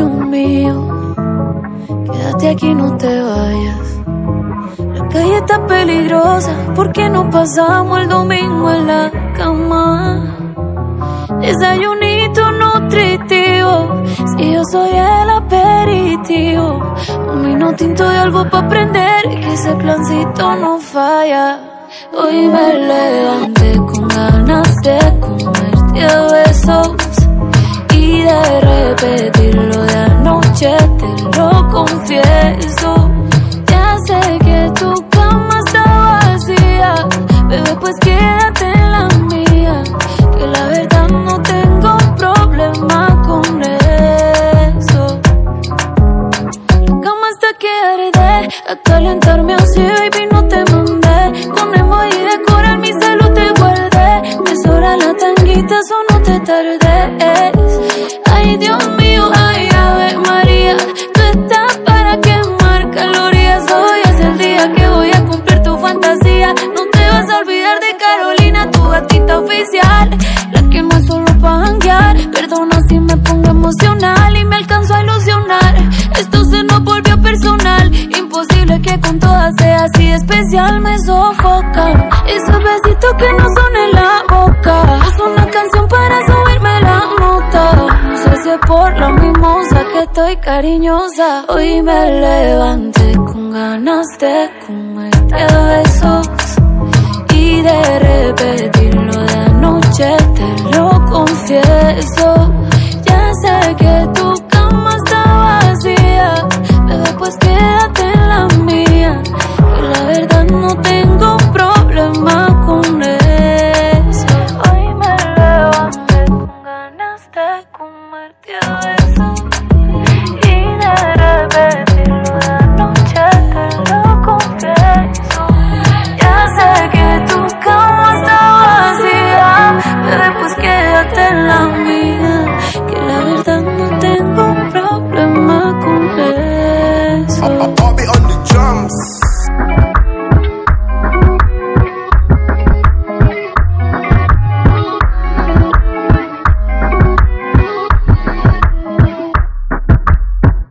cariño mío. Quédate aquí, no te vayas. La calle está peligrosa porque no pasamos el domingo en la cama. Desayunito nutritivo, si yo soy el aperitivo. Un minutito de algo para aprender que ese plancito no falla. Hoy me levanté con así, baby, no te mandé. Con emoji de coral mi salud te guardé. Me sobra la tanguita, eso no te tardes. Ay, Dios mío, ay, Ave María. Tú estás para quemar calorías. Hoy es el día que voy a cumplir tu fantasía. No te vas a olvidar de Carolina, tu gatita oficial. La que no es solo pa' janguear. Perdona si me pongo emocional especial me sofoca Esos besitos que no son en la boca. Es una canción para subirme la nota. No sé si es por la mimosa que estoy cariñosa. Hoy me levanté con ganas de comerte besos. Y de repetirlo de anoche te lo confieso.